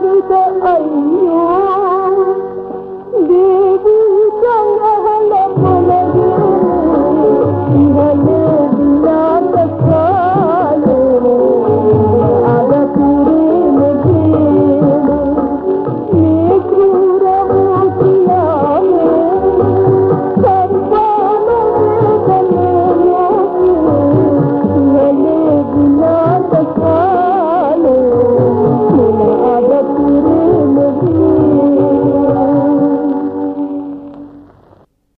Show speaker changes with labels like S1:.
S1: 你的爱哟